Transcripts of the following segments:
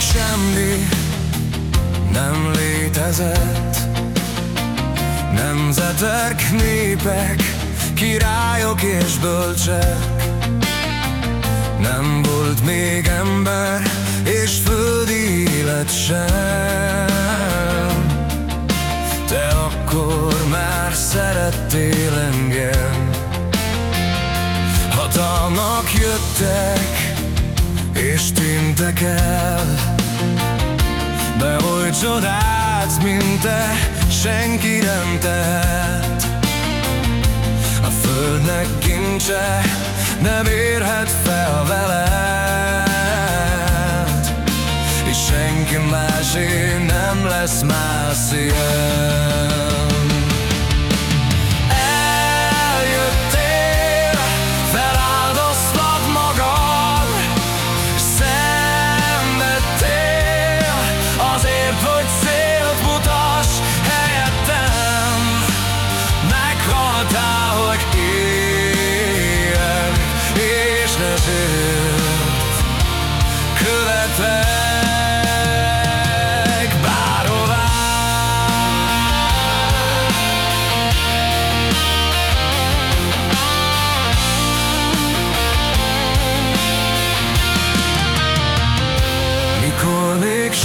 semmi nem létezett. Nemzetek, népek, királyok és bölcsek. Nem volt még ember és földi élet sem. Te akkor már szerettél engem. Hatalmak jöttek és tűntek el De oly csodát, mint te, senki nem tehet. A földnek kincse nem érhet fel veled. És senki másé nem lesz más ilyen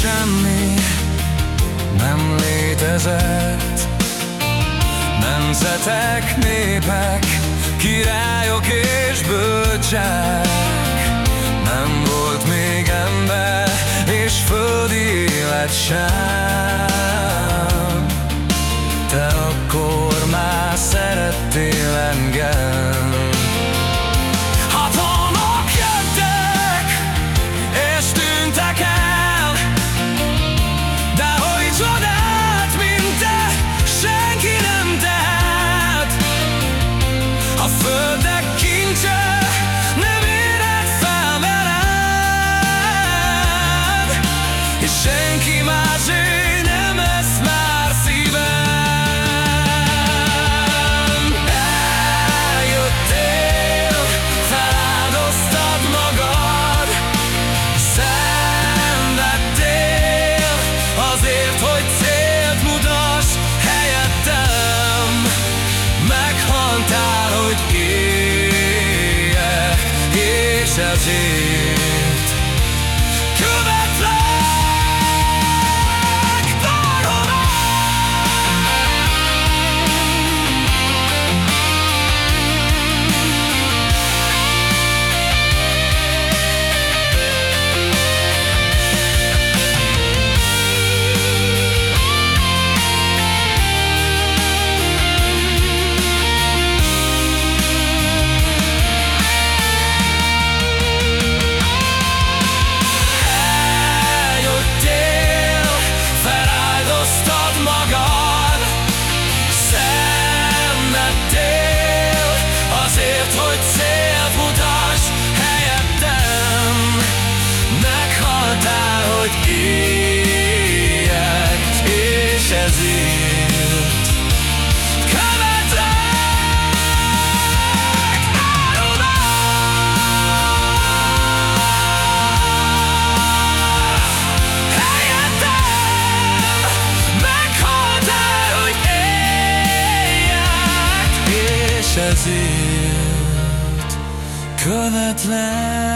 semmi nem létezett Nemzetek, népek, királyok és bölcsek földi élet ezért ezért követlek